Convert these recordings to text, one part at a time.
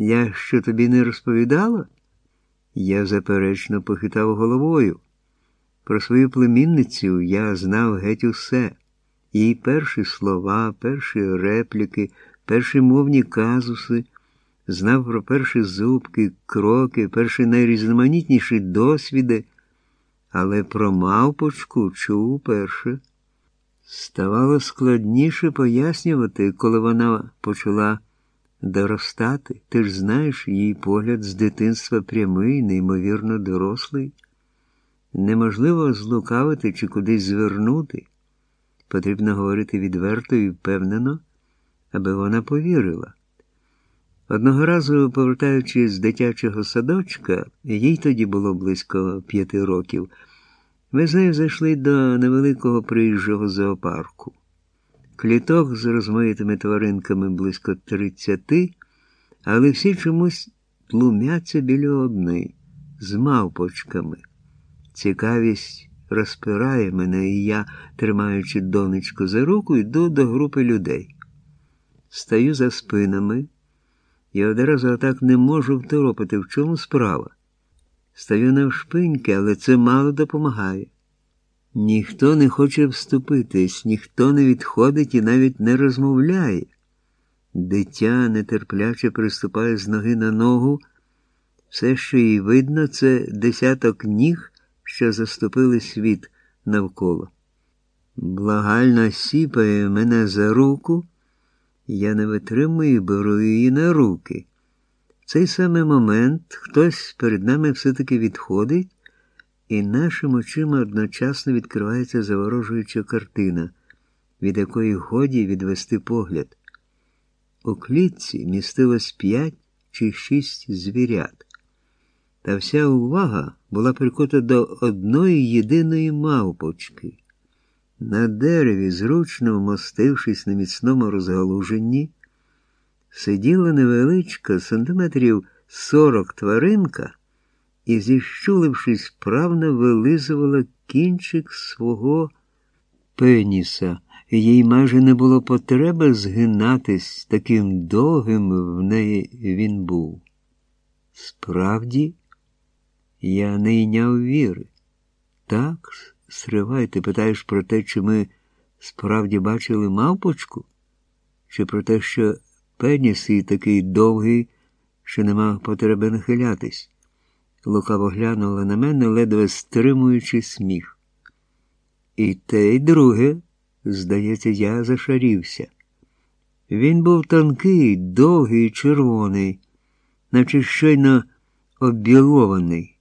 Я що тобі не розповідала? Я заперечно похитав головою. Про свою племінницю я знав геть усе. Її перші слова, перші репліки, перші мовні казуси, знав про перші зубки, кроки, перші найрізноманітніші досвіди, але про мавпочку чув уперше. Ставало складніше пояснювати, коли вона почала доростати. Ти ж знаєш, її погляд з дитинства прямий, неймовірно дорослий. Неможливо злукавити чи кудись звернути. Потрібно говорити відверто і впевнено, аби вона повірила. Одного разу, повертаючись з дитячого садочка, їй тоді було близько п'яти років, ми з нею зайшли до невеликого приїжджого зоопарку. Кліток з розмаїтими тваринками близько тридцяти, але всі чомусь тлумяться біля одної, з мавпочками. Цікавість розпирає мене, і я, тримаючи донечку за руку, йду до групи людей. Стаю за спинами і одразу так не можу второпити, в чому справа. Стаю навшпиньки, але це мало допомагає. Ніхто не хоче вступитись, ніхто не відходить і навіть не розмовляє. Дитя нетерпляче приступає з ноги на ногу. Все, що їй видно, це десяток ніг, що заступили світ навколо. Благально сіпає мене за руку, я не витримую і беру її на руки. В цей самий момент хтось перед нами все-таки відходить, і нашим очима одночасно відкривається заворожуюча картина, від якої годі відвести погляд. У клітці містилось п'ять чи шість звірят. Та вся увага була прикута до одної єдиної мавпочки. На дереві, зручно вмостившись на міцному розгалуженні, сиділа невеличка сантиметрів сорок тваринка і, зіщулившись, вправно вилизувала кінчик свого пеніса. Їй майже не було потреби згинатись, таким довгим в неї він був. Справді, я не йняв віри. Так, Сривай, ти питаєш про те, чи ми справді бачили мавпочку? Чи про те, що пеніс і такий довгий, що нема потреби нахилятись? Лукаво глянула на мене, ледве стримуючи сміх. І те, і друге, здається, я зашарівся. Він був тонкий, довгий, червоний, наче щойно оббілований.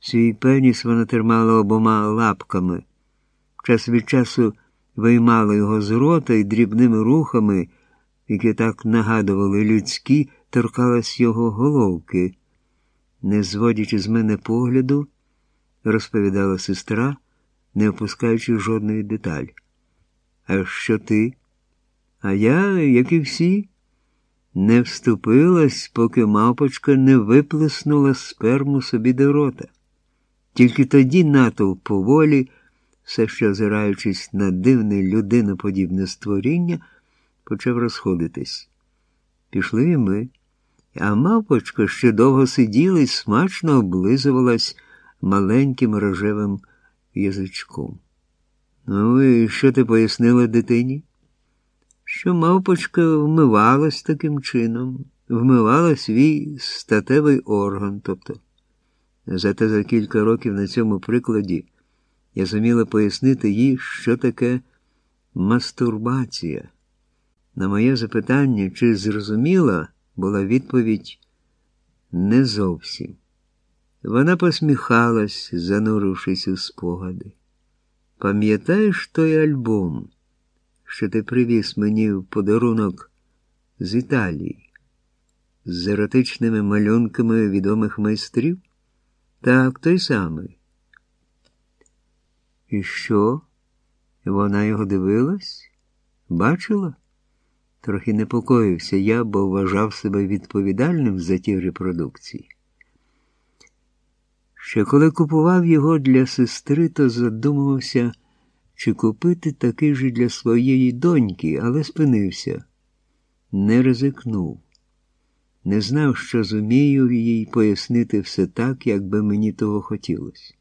Свій пеніс вона тримала обома лапками. Час від часу виймала його з рота і дрібними рухами, які так нагадували людські, торкалась його головки. Не зводячи з мене погляду, розповідала сестра, не опускаючи жодної деталі. А що ти? А я, як і всі, не вступилась, поки мавпочка не виплеснула сперму собі до рота. Тільки тоді натовп поволі, все ще озираючись на дивне людиноподібне створіння, почав розходитись. Пішли і ми, а мавпочка ще довго сиділа і смачно облизувалась маленьким рожевим язичком. Ну, і що ти пояснила дитині? Що мавпочка вмивалась таким чином, вмивала свій статевий орган, тобто. Зате за кілька років на цьому прикладі я зуміла пояснити їй, що таке мастурбація. На моє запитання, чи зрозуміла, була відповідь не зовсім. Вона посміхалась, занурившись у спогади. Пам'ятаєш той альбом, що ти привіз мені в подарунок з Італії, з еротичними малюнками відомих майстрів? Так, той самий. І що? Вона його дивилась? Бачила? Трохи непокоївся я, бо вважав себе відповідальним за ті репродукції. Ще коли купував його для сестри, то задумувався, чи купити такий же для своєї доньки, але спинився, не ризикнув. не знав, що зумію їй пояснити все так, як би мені того хотілося.